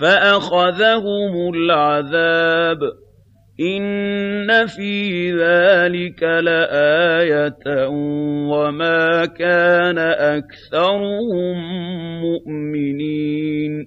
فَأَخَذَهُمُ الْعَذَابُ ۗ. إِنَّ فِي ذَٰلِكَ لَآيَةً ۖ وَمَا كَانَ أَكْثَرُهُم مُّؤْمِنِينَ.